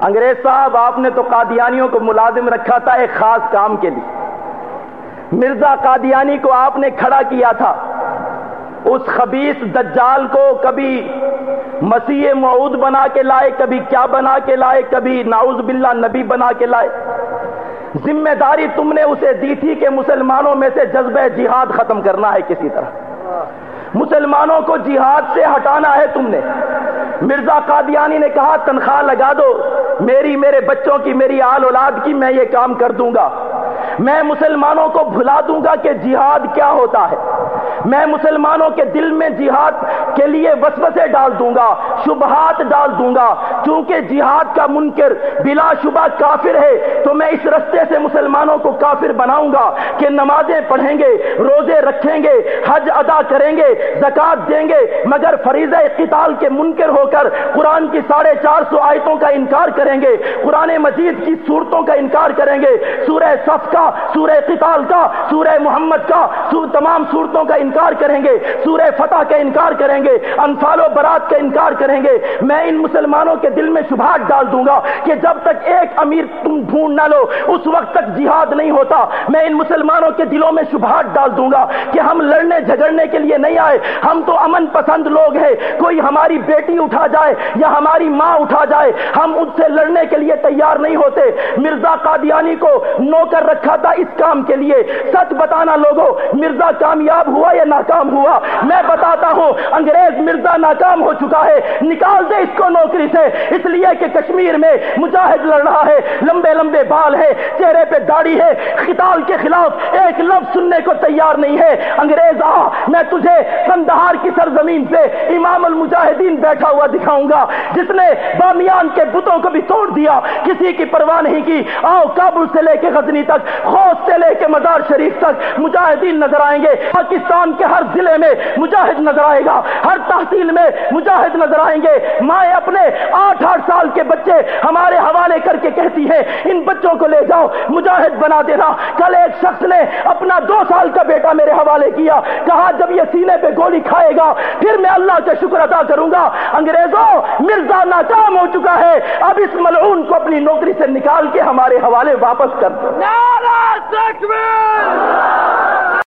انگریز صاحب، آپ نے تو قادیانیوں کو ملازم رکھا تھا ایک خاص کام کے لیے۔ مرزا قادیانی کو آپ نے کھڑا کیا تھا۔ اس خبیص دجال کو کبھی مسیح معود بنا کے لائے، کبھی کیا بنا کے لائے، کبھی ناؤز باللہ نبی بنا کے لائے۔ ذمہ داری تم نے اسے دی تھی کہ مسلمانوں میں سے جذبہ جہاد ختم کرنا ہے کسی طرح۔ مسلمانوں کو جہاد سے ہٹانا ہے تم نے۔ مرزا قادیانی نے کہا، تنخواہ لگا دو۔ میری میرے بچوں کی، میری آل اولاد کی میں یہ کام کر دوں گا۔ میں مسلمانوں کو بھلا دوں گا کہ جہاد کیا ہوتا ہے۔ میں مسلمانوں کے دل میں جہاد کے لیے وسوسے ڈال دوں گا، شبہات ڈال دوں گا۔ چونکہ جہاد کا منکر بلا شبہ کافر ہے، تو میں اس رستے سے مسلمانوں کو کافر بناؤں گا کہ نمازیں پڑھیں گے، روزے رکھیں گے حج ادا کریں گے زکات دیں گے، مگر فریضہ قتال کے منکر ہو کر قرآن کی ساڑھے چار سو آیتوں کا انکار کریں گے، قرآن مجید کی صورتوں کا انکار کریں گے، سورہ صف کا، سورہ قتال کا، سورہ محمد کا سور تمام صورتوں کا انکار کریں گے، سورہ فتح کا انکار کریں گے، انفال و برات کا انکار کریں گے۔ میں ان مسلمانوں کے دل میں شبہات ڈال دوں گا کہ جب تک ایک امیر تم ڈھونڈ نہ لو، اس وقت تک جہاد نہیں ہوتا۔ میں ان مسلمانوں کے دلوں میں شبہات ڈال دوں گا کہ ہم لڑنے جھگڑنے کے لیے نہیں آئے۔ ہم تو امن پسند لوگ ہیں۔ کوئی ہماری بیٹی اٹھا جائے یا ہماری ماں اٹھا جائے، ہم ان سے لڑنے کے لیے تیار نہیں ہوتے۔ مرزا قادیانی کو نوکر رکھا تھا اس کام کے لیے۔ سچ بتانا لوگوں، مرزا کامیاب ہوا یا ناکام ہوا؟ میں بتاتا ہوں، انگریز مرزا ناکام ہو چکا ہے۔ نکال دے اس کو نوکری سے۔ اس لیے کہ کشمیر میں مجاہد لڑ رہا ہے۔ لمبے بال ہے، چہرے پہ داڑھی ہے، قتال کے خلاف ایک لفظ سننے کو تیار نہیں ہے۔ انگریز، آ، میں تجھے کندہار کی سرزمین پہ امام المجاہدین بیٹھا ہوا دکھاؤں گا۔ جس نے بامیان کے بتوں کو بھی توڑ دیا، کسی کی پرواہ نہیں کی۔ آؤ، کابل سے لے کے غزنی تک خوف سے لے کے مزار شریف تک مجاہدین نظر آئیں گے۔ پاکستان کے ہر ضلع میں مجاہد نظر آئے گا، ہر تحصیل میں مجاہد نظر آئیں گے۔ مائیں اپنے آٹھ آٹھ سال کے بچے ہمارے حوالے کر کے کہتی ہیں ان بچوں کو لے جاؤ، مجاہد بنا دینا۔ کل ایک شخص نے اپنا دو سال کا بیٹا میرے حوالے کیا، کہا جب یہ سینے پہ گولی کھائے گا، پھر میں اللہ کا شکر ادا کروں گا۔ انگریزوں، مرزا ناکام ہو چکا ہے۔ اب اس ملعون کو اپنی نوکری سے نکال کے ہمارے حوالے واپس کر دو۔ نعرہ تکبیر!